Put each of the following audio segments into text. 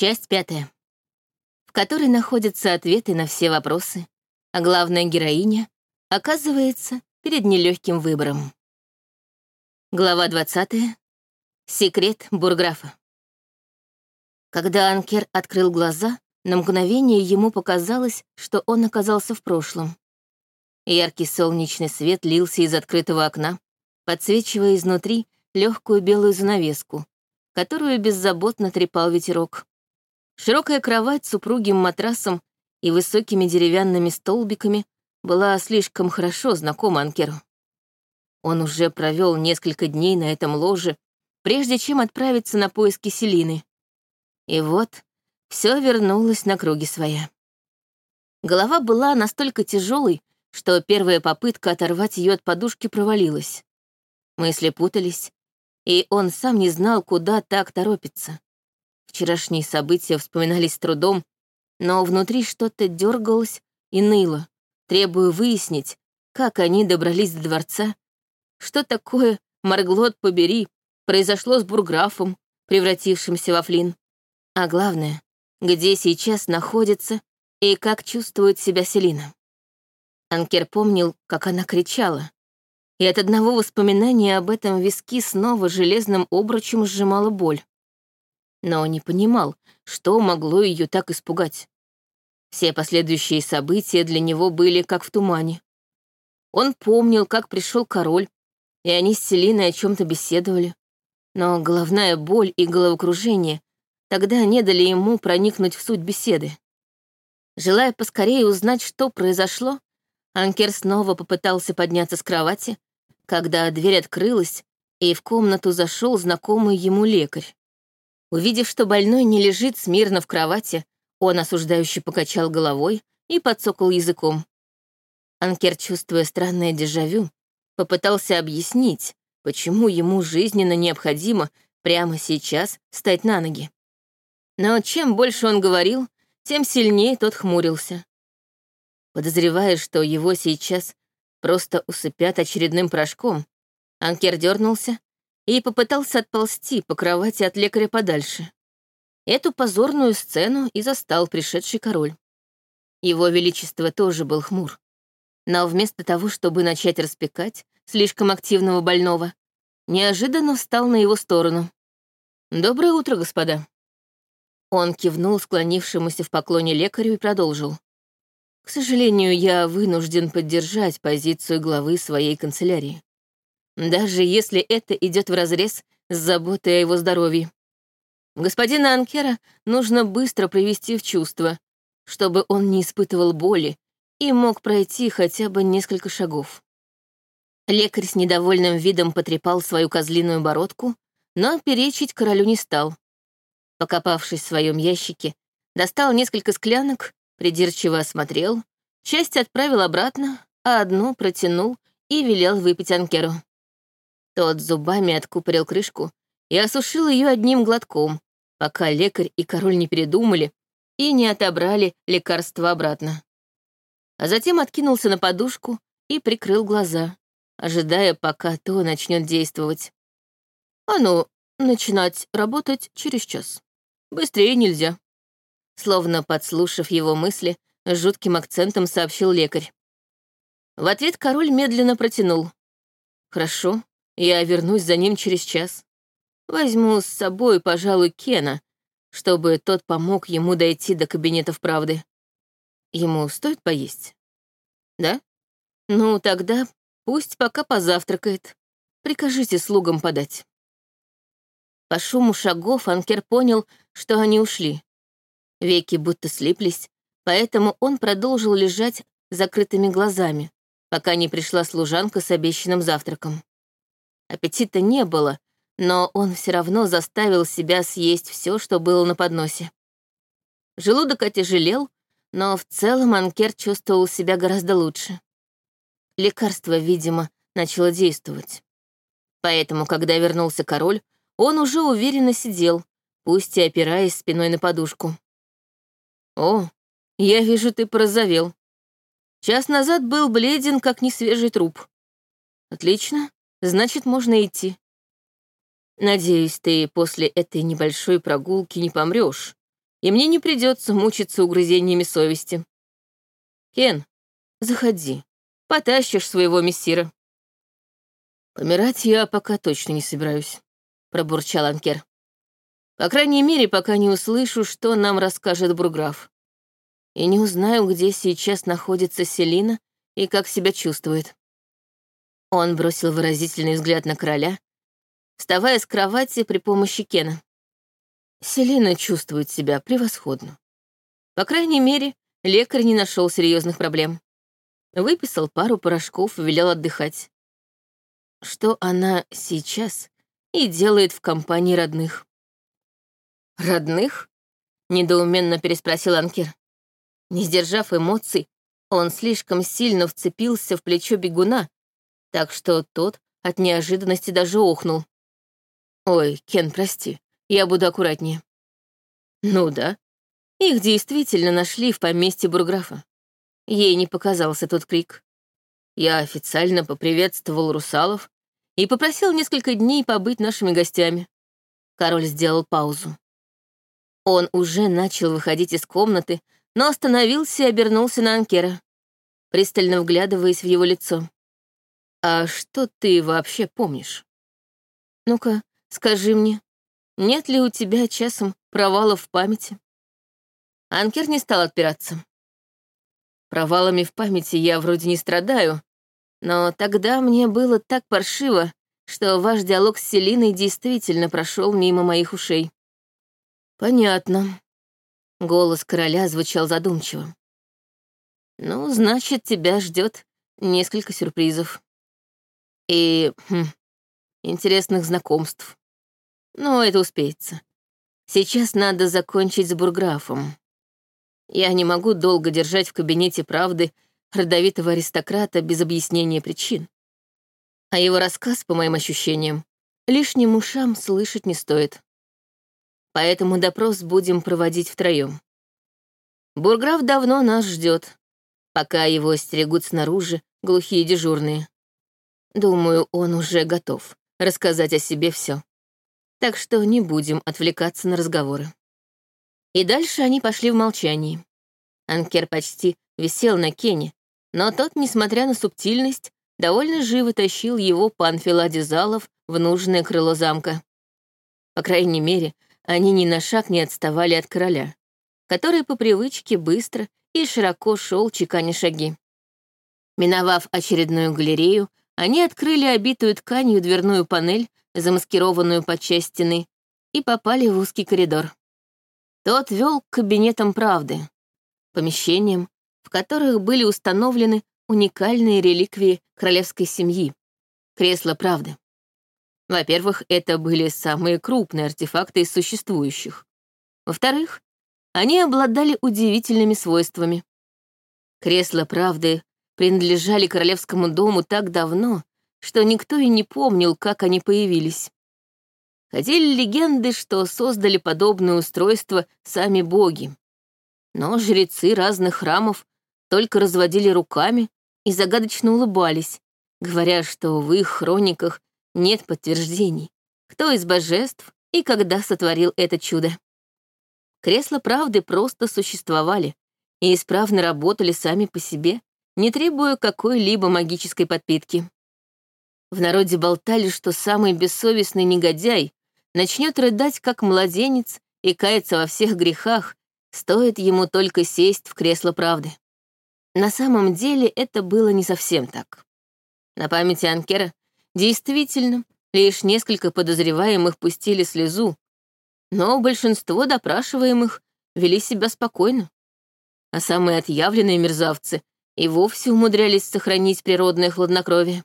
Часть пятая, в которой находятся ответы на все вопросы, а главная героиня оказывается перед нелегким выбором. Глава 20. Секрет бурграфа. Когда Анкер открыл глаза, на мгновение ему показалось, что он оказался в прошлом. Яркий солнечный свет лился из открытого окна, подсвечивая изнутри легкую белую занавеску, которую беззаботно трепал ветерок. Широкая кровать с упругим матрасом и высокими деревянными столбиками была слишком хорошо знакома Анкеру. Он уже провел несколько дней на этом ложе, прежде чем отправиться на поиски Селины. И вот все вернулось на круги своя. Голова была настолько тяжелой, что первая попытка оторвать ее от подушки провалилась. Мысли путались, и он сам не знал, куда так торопиться. Вчерашние события вспоминались с трудом, но внутри что-то дергалось и ныло, требуя выяснить, как они добрались до дворца, что такое, Марглот побери, произошло с бурграфом, превратившимся во Флин. А главное, где сейчас находится и как чувствует себя Селина. Анкер помнил, как она кричала, и от одного воспоминания об этом виски снова железным обручем сжимала боль но не понимал, что могло ее так испугать. Все последующие события для него были как в тумане. Он помнил, как пришел король, и они с Селиной о чем-то беседовали. Но головная боль и головокружение тогда не дали ему проникнуть в суть беседы. Желая поскорее узнать, что произошло, Анкер снова попытался подняться с кровати, когда дверь открылась, и в комнату зашел знакомый ему лекарь. Увидев, что больной не лежит смирно в кровати, он осуждающе покачал головой и подсокал языком. Анкер, чувствуя странное дежавю, попытался объяснить, почему ему жизненно необходимо прямо сейчас встать на ноги. Но чем больше он говорил, тем сильнее тот хмурился. Подозревая, что его сейчас просто усыпят очередным порошком, Анкер дернулся и попытался отползти по кровати от лекаря подальше. Эту позорную сцену и застал пришедший король. Его величество тоже был хмур. Но вместо того, чтобы начать распекать слишком активного больного, неожиданно встал на его сторону. «Доброе утро, господа». Он кивнул склонившемуся в поклоне лекарю и продолжил. «К сожалению, я вынужден поддержать позицию главы своей канцелярии даже если это идет вразрез с заботой о его здоровье. Господина Анкера нужно быстро привести в чувство, чтобы он не испытывал боли и мог пройти хотя бы несколько шагов. Лекарь с недовольным видом потрепал свою козлиную бородку, но перечить королю не стал. Покопавшись в своем ящике, достал несколько склянок, придирчиво осмотрел, часть отправил обратно, а одну протянул и велел выпить Анкеру. Тот зубами откупорил крышку и осушил ее одним глотком, пока лекарь и король не передумали и не отобрали лекарство обратно. А затем откинулся на подушку и прикрыл глаза, ожидая, пока то начнет действовать. А ну, начинать работать через час. Быстрее нельзя. Словно подслушав его мысли, жутким акцентом сообщил лекарь. В ответ король медленно протянул. «Хорошо, я вернусь за ним через час. Возьму с собой, пожалуй, Кена, чтобы тот помог ему дойти до кабинетов правды. Ему стоит поесть? Да? Ну, тогда пусть пока позавтракает. Прикажите слугам подать. По шуму шагов Анкер понял, что они ушли. Веки будто слиплись, поэтому он продолжил лежать закрытыми глазами, пока не пришла служанка с обещанным завтраком. Аппетита не было, но он все равно заставил себя съесть все, что было на подносе. Желудок отяжелел, но в целом Анкер чувствовал себя гораздо лучше. Лекарство, видимо, начало действовать. Поэтому, когда вернулся король, он уже уверенно сидел, пусть и опираясь спиной на подушку. «О, я вижу, ты порозовел. Час назад был бледен, как несвежий труп. Отлично, Значит, можно идти. Надеюсь, ты после этой небольшой прогулки не помрешь, и мне не придется мучиться угрызениями совести. Кен, заходи, потащишь своего мессира. Помирать я пока точно не собираюсь, пробурчал Анкер. По крайней мере, пока не услышу, что нам расскажет Бурграф. И не узнаю, где сейчас находится Селина и как себя чувствует. Он бросил выразительный взгляд на короля, вставая с кровати при помощи Кена. Селина чувствует себя превосходно. По крайней мере, лекарь не нашел серьезных проблем. Выписал пару порошков и велел отдыхать. Что она сейчас и делает в компании родных? «Родных?» — недоуменно переспросил Анкер. Не сдержав эмоций, он слишком сильно вцепился в плечо бегуна, так что тот от неожиданности даже охнул. «Ой, Кен, прости, я буду аккуратнее». «Ну да, их действительно нашли в поместье бурграфа. Ей не показался тот крик. Я официально поприветствовал русалов и попросил несколько дней побыть нашими гостями. Король сделал паузу. Он уже начал выходить из комнаты, но остановился и обернулся на Анкера, пристально вглядываясь в его лицо. «А что ты вообще помнишь? Ну-ка, скажи мне, нет ли у тебя часом провалов в памяти?» Анкер не стал отпираться. Провалами в памяти я вроде не страдаю, но тогда мне было так паршиво, что ваш диалог с Селиной действительно прошел мимо моих ушей. Понятно. Голос короля звучал задумчиво. Ну, значит, тебя ждет несколько сюрпризов. И хм, интересных знакомств. Но это успеется. Сейчас надо закончить с бурграфом. Я не могу долго держать в кабинете правды родовитого аристократа без объяснения причин. А его рассказ, по моим ощущениям, лишним ушам слышать не стоит поэтому допрос будем проводить втроем. Бурграф давно нас ждет, пока его стерегут снаружи глухие дежурные. Думаю, он уже готов рассказать о себе все. Так что не будем отвлекаться на разговоры. И дальше они пошли в молчании. Анкер почти висел на Кене, но тот, несмотря на субтильность, довольно живо тащил его по анфиладе залов в нужное крыло замка. По крайней мере, они ни на шаг не отставали от короля, который по привычке быстро и широко шел чеканя шаги. Миновав очередную галерею, они открыли обитую тканью дверную панель, замаскированную под часть стены, и попали в узкий коридор. Тот вел к кабинетам правды, помещениям, в которых были установлены уникальные реликвии королевской семьи — кресла правды. Во-первых, это были самые крупные артефакты из существующих. Во-вторых, они обладали удивительными свойствами. Кресла правды принадлежали королевскому дому так давно, что никто и не помнил, как они появились. Ходили легенды, что создали подобное устройство сами боги. Но жрецы разных храмов только разводили руками и загадочно улыбались, говоря, что в их хрониках нет подтверждений, кто из божеств и когда сотворил это чудо. Кресла правды просто существовали и исправно работали сами по себе, не требуя какой-либо магической подпитки. В народе болтали, что самый бессовестный негодяй начнет рыдать, как младенец, и каяться во всех грехах, стоит ему только сесть в кресло правды. На самом деле это было не совсем так. На памяти Анкера Действительно, лишь несколько подозреваемых пустили слезу, но большинство допрашиваемых вели себя спокойно. А самые отъявленные мерзавцы и вовсе умудрялись сохранить природное хладнокровие.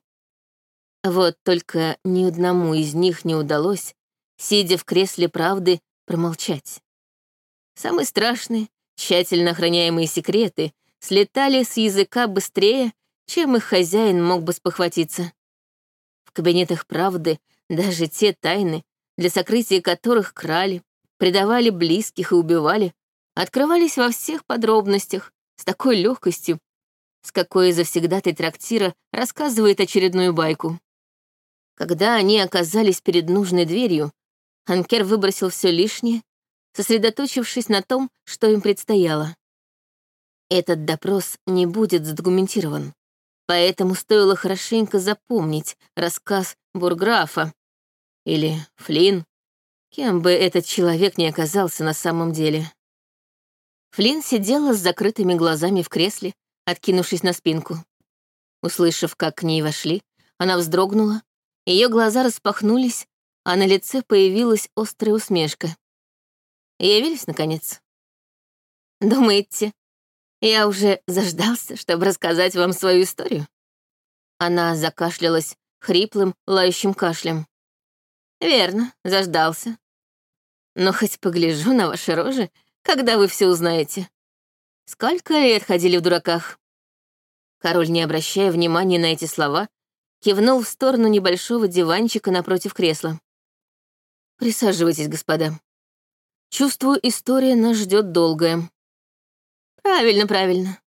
Вот только ни одному из них не удалось, сидя в кресле правды, промолчать. Самые страшные, тщательно охраняемые секреты слетали с языка быстрее, чем их хозяин мог бы спохватиться кабинетах правды даже те тайны, для сокрытия которых крали, предавали близких и убивали, открывались во всех подробностях, с такой легкостью, с какой завсегдатай трактира рассказывает очередную байку. Когда они оказались перед нужной дверью, Анкер выбросил все лишнее, сосредоточившись на том, что им предстояло. Этот допрос не будет задокументирован, поэтому стоило хорошенько запомнить рассказ Бурграфа или Флинн, кем бы этот человек ни оказался на самом деле. Флинн сидела с закрытыми глазами в кресле, откинувшись на спинку. Услышав, как к ней вошли, она вздрогнула, ее глаза распахнулись, а на лице появилась острая усмешка. Явились, наконец. Думаете, я уже заждался, чтобы рассказать вам свою историю? Она закашлялась хриплым, лающим кашлем. Верно, заждался. Но хоть погляжу на ваши рожи, когда вы все узнаете. Сколько лет ходили в дураках? Король, не обращая внимания на эти слова, кивнул в сторону небольшого диванчика напротив кресла. «Присаживайтесь, господа. Чувствую, история нас ждет долгая». «Правильно, правильно.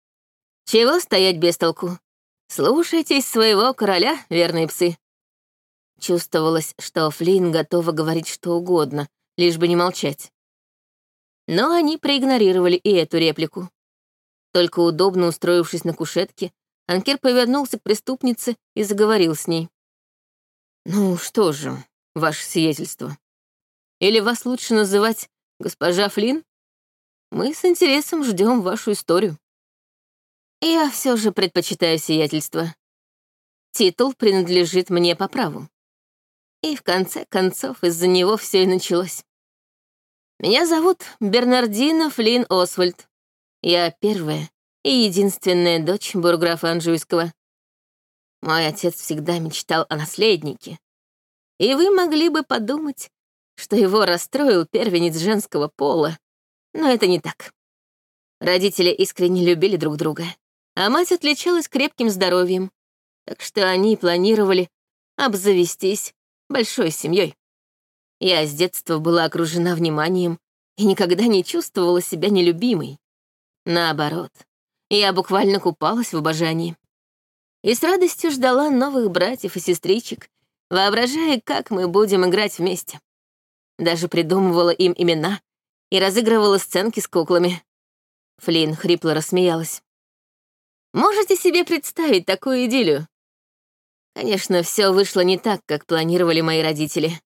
Чего стоять без толку? Слушайтесь своего короля, верные псы». Чувствовалось, что Флинн готова говорить что угодно, лишь бы не молчать. Но они проигнорировали и эту реплику. Только удобно устроившись на кушетке, Анкер повернулся к преступнице и заговорил с ней. «Ну что же, ваше сиятельство, или вас лучше называть госпожа Флинн? Мы с интересом ждем вашу историю». «Я все же предпочитаю сиятельство. Титул принадлежит мне по праву. И в конце концов из-за него все и началось. Меня зовут Бернардина Флинн Освальд. Я первая и единственная дочь бурграфа Анжуйского. Мой отец всегда мечтал о наследнике. И вы могли бы подумать, что его расстроил первенец женского пола. Но это не так. Родители искренне любили друг друга, а мать отличалась крепким здоровьем, так что они планировали обзавестись большой семьей. Я с детства была окружена вниманием и никогда не чувствовала себя нелюбимой. Наоборот, я буквально купалась в обожании. И с радостью ждала новых братьев и сестричек, воображая, как мы будем играть вместе. Даже придумывала им имена и разыгрывала сценки с куклами. Флинн хрипло рассмеялась. Можете себе представить такую идиллию? Конечно, все вышло не так, как планировали мои родители.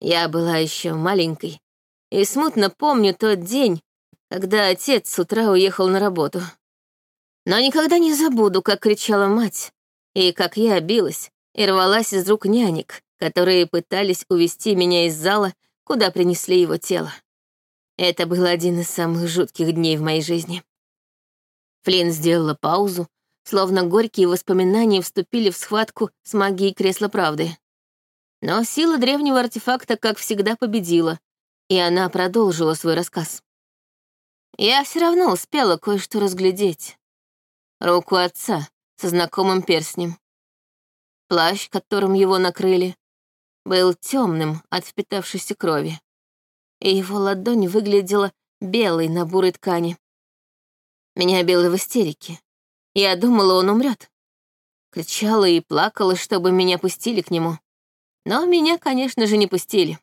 Я была еще маленькой и смутно помню тот день, когда отец с утра уехал на работу. Но никогда не забуду, как кричала мать, и как я билась и рвалась из рук нянек, которые пытались увести меня из зала, куда принесли его тело. Это был один из самых жутких дней в моей жизни. Флинн сделала паузу, словно горькие воспоминания вступили в схватку с магией кресла правды. Но сила древнего артефакта, как всегда, победила, и она продолжила свой рассказ. Я все равно успела кое-что разглядеть. Руку отца со знакомым перстнем. Плащ, которым его накрыли, был темным от впитавшейся крови, и его ладонь выглядела белой на бурой ткани. Меня било в истерике. Я думала, он умрет. Кричала и плакала, чтобы меня пустили к нему. Но меня, конечно же, не пустили.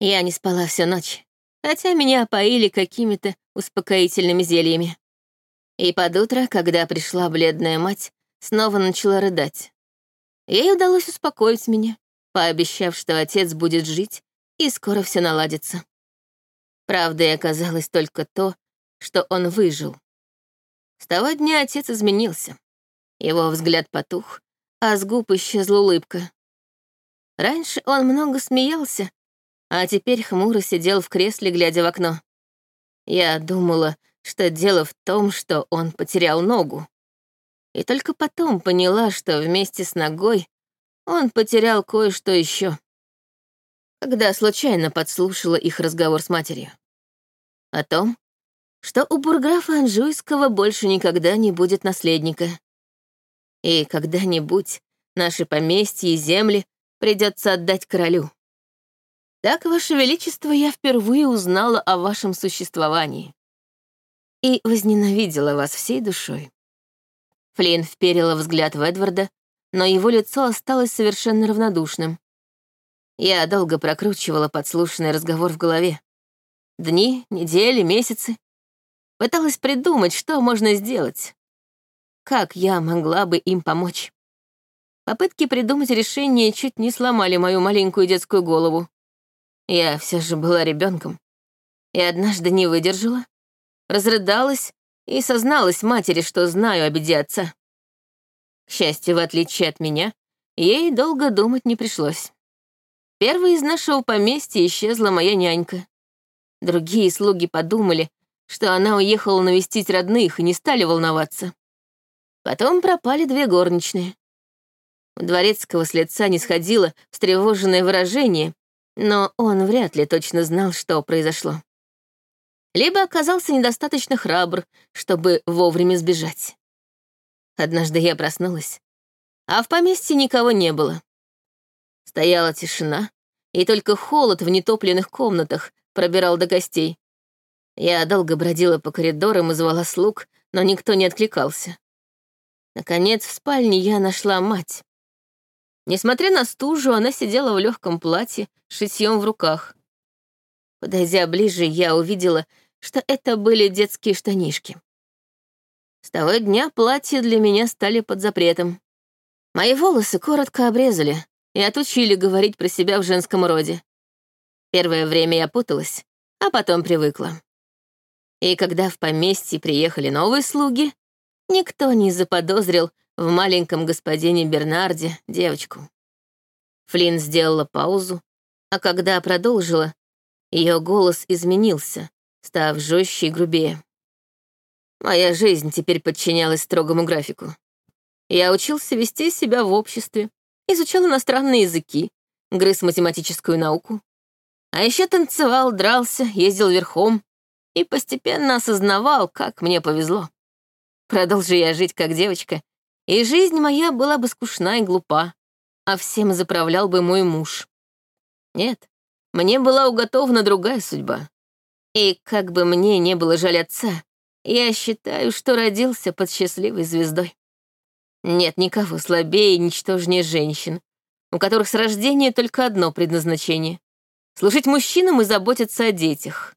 Я не спала всю ночь хотя меня поили какими-то успокоительными зельями. И под утро, когда пришла бледная мать, снова начала рыдать. Ей удалось успокоить меня, пообещав, что отец будет жить, и скоро все наладится. Правдой оказалось только то, что он выжил. С того дня отец изменился. Его взгляд потух, а с губ исчезла улыбка. Раньше он много смеялся, а теперь хмуро сидел в кресле, глядя в окно. Я думала, что дело в том, что он потерял ногу. И только потом поняла, что вместе с ногой он потерял кое-что еще. Когда случайно подслушала их разговор с матерью. О том, что у бурграфа Анжуйского больше никогда не будет наследника. И когда-нибудь наши поместья и земли придется отдать королю. Так, Ваше Величество, я впервые узнала о вашем существовании. И возненавидела вас всей душой. Флин вперила взгляд в Эдварда, но его лицо осталось совершенно равнодушным. Я долго прокручивала подслушанный разговор в голове. Дни, недели, месяцы. Пыталась придумать, что можно сделать. Как я могла бы им помочь? Попытки придумать решение чуть не сломали мою маленькую детскую голову. Я все же была ребенком. И однажды не выдержала, разрыдалась и созналась матери, что знаю о беде отца. К счастью, в отличие от меня, ей долго думать не пришлось. Первой из нашего поместья исчезла моя нянька. Другие слуги подумали, что она уехала навестить родных и не стали волноваться. Потом пропали две горничные. У дворецкого с лица не сходило встревоженное выражение, но он вряд ли точно знал, что произошло. Либо оказался недостаточно храбр, чтобы вовремя сбежать. Однажды я проснулась, а в поместье никого не было. Стояла тишина, и только холод в нетопленных комнатах пробирал до гостей. Я долго бродила по коридорам и звала слуг, но никто не откликался. Наконец, в спальне я нашла мать. Несмотря на стужу, она сидела в легком платье, шитьем в руках. Подойдя ближе, я увидела, что это были детские штанишки. С того дня платья для меня стали под запретом. Мои волосы коротко обрезали и отучили говорить про себя в женском роде. Первое время я путалась, а потом привыкла. И когда в поместье приехали новые слуги, никто не заподозрил в маленьком господине Бернарде девочку. Флинн сделала паузу, а когда продолжила, ее голос изменился, став жестче и грубее. Моя жизнь теперь подчинялась строгому графику. Я учился вести себя в обществе, изучал иностранные языки, грыз математическую науку. А еще танцевал, дрался, ездил верхом и постепенно осознавал, как мне повезло. Продолжи я жить как девочка, и жизнь моя была бы скучна и глупа, а всем заправлял бы мой муж. Нет, мне была уготована другая судьба. И как бы мне не было жаль отца, я считаю, что родился под счастливой звездой. Нет никого слабее и ничтожнее женщин, у которых с рождения только одно предназначение — служить мужчинам и заботиться о детях.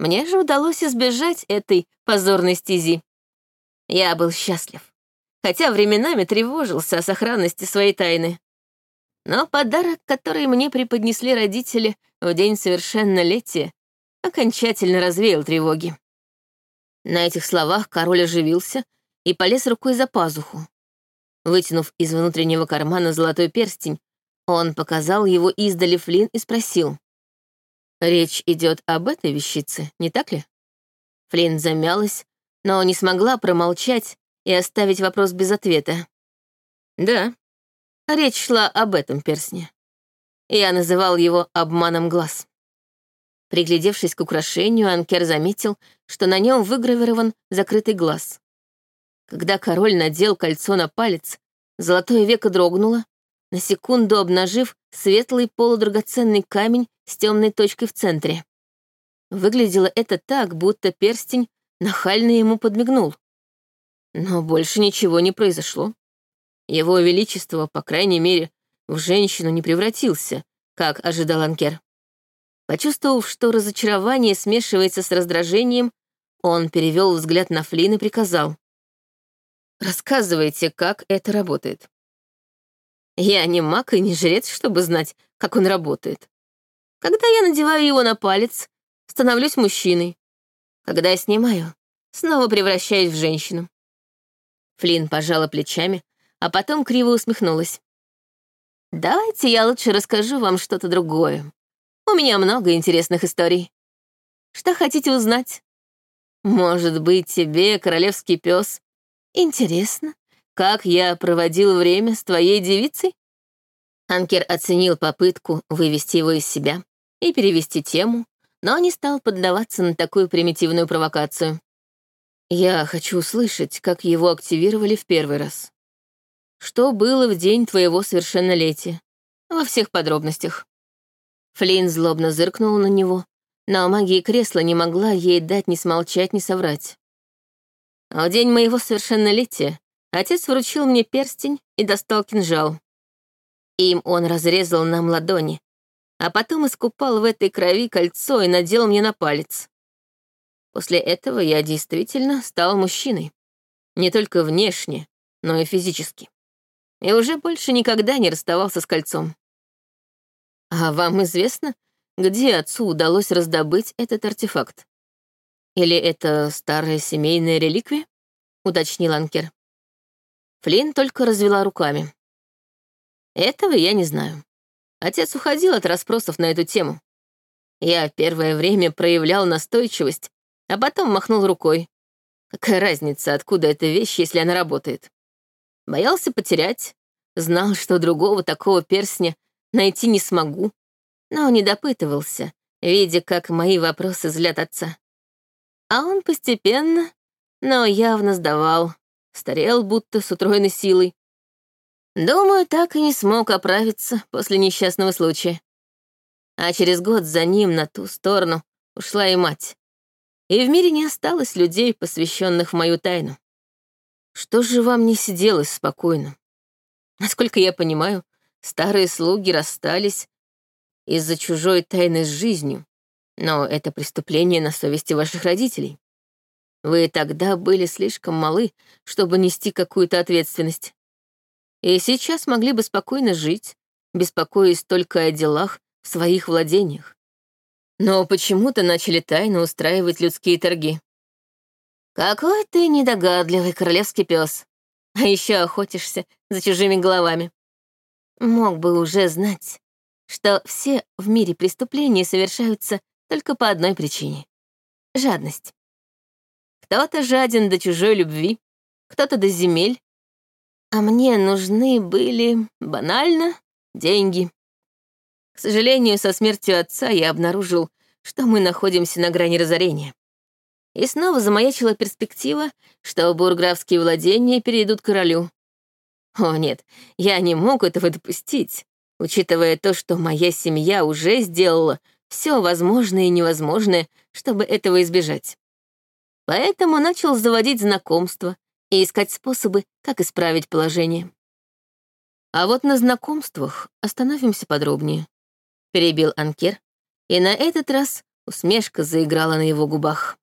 Мне же удалось избежать этой позорной стези. Я был счастлив, хотя временами тревожился о сохранности своей тайны. Но подарок, который мне преподнесли родители в день совершеннолетия, окончательно развеял тревоги. На этих словах король оживился и полез рукой за пазуху. Вытянув из внутреннего кармана золотой перстень, он показал его издали Флин и спросил. «Речь идет об этой вещице, не так ли?» Флин замялась, но не смогла промолчать и оставить вопрос без ответа. «Да, речь шла об этом перстне. Я называл его обманом глаз». Приглядевшись к украшению, Анкер заметил, что на нем выгравирован закрытый глаз. Когда король надел кольцо на палец, золотое веко дрогнуло, на секунду обнажив светлый полудрагоценный камень с темной точкой в центре. Выглядело это так, будто перстень нахально ему подмигнул. Но больше ничего не произошло. Его Величество, по крайней мере, в женщину не превратился, как ожидал Анкер. Почувствовав, что разочарование смешивается с раздражением, он перевел взгляд на Флин и приказал. «Рассказывайте, как это работает». Я не маг и не жрец, чтобы знать, как он работает. Когда я надеваю его на палец, становлюсь мужчиной. Когда я снимаю, снова превращаюсь в женщину. Флин пожала плечами, а потом криво усмехнулась. «Давайте я лучше расскажу вам что-то другое. У меня много интересных историй. Что хотите узнать? Может быть, тебе, королевский пес, интересно, как я проводил время с твоей девицей? Анкер оценил попытку вывести его из себя и перевести тему, но не стал поддаваться на такую примитивную провокацию. Я хочу услышать, как его активировали в первый раз. Что было в день твоего совершеннолетия? Во всех подробностях. Флинн злобно зыркнул на него, но магия кресла не могла ей дать ни смолчать, ни соврать. В день моего совершеннолетия отец вручил мне перстень и достал кинжал. Им он разрезал нам ладони, а потом искупал в этой крови кольцо и надел мне на палец. После этого я действительно стал мужчиной. Не только внешне, но и физически. И уже больше никогда не расставался с кольцом. А вам известно, где отцу удалось раздобыть этот артефакт? Или это старая семейная реликвия? Уточнил Анкер. Флинн только развела руками. Этого я не знаю. Отец уходил от расспросов на эту тему. Я первое время проявлял настойчивость, а потом махнул рукой. Какая разница, откуда эта вещь, если она работает? Боялся потерять, знал, что другого такого перстня найти не смогу, но не допытывался, видя, как мои вопросы злят отца. А он постепенно, но явно сдавал, старел будто с утроенной силой. Думаю, так и не смог оправиться после несчастного случая. А через год за ним на ту сторону ушла и мать. И в мире не осталось людей, посвященных в мою тайну. Что же вам не сиделось спокойно? Насколько я понимаю, старые слуги расстались из-за чужой тайны с жизнью, но это преступление на совести ваших родителей. Вы тогда были слишком малы, чтобы нести какую-то ответственность. И сейчас могли бы спокойно жить, беспокоясь только о делах в своих владениях. Но почему-то начали тайно устраивать людские торги. Какой ты недогадливый королевский пес. А еще охотишься за чужими головами. Мог бы уже знать, что все в мире преступления совершаются только по одной причине — жадность. Кто-то жаден до чужой любви, кто-то до земель. А мне нужны были, банально, деньги. К сожалению, со смертью отца я обнаружил, что мы находимся на грани разорения. И снова замаячила перспектива, что бурграфские владения перейдут королю. О нет, я не мог этого допустить, учитывая то, что моя семья уже сделала все возможное и невозможное, чтобы этого избежать. Поэтому начал заводить знакомства и искать способы, как исправить положение. А вот на знакомствах остановимся подробнее. Перебил Анкер, и на этот раз усмешка заиграла на его губах.